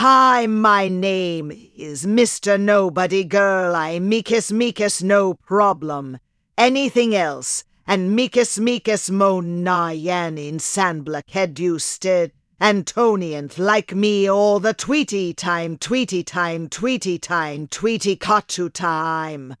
Hi, my name is Mr. Nobody Girl. I meekus meekus no problem. Anything else, and meekus meekus mo na yan in you kedusted. Antonian like me all the tweety time, tweety time, tweety time, tweety katu time.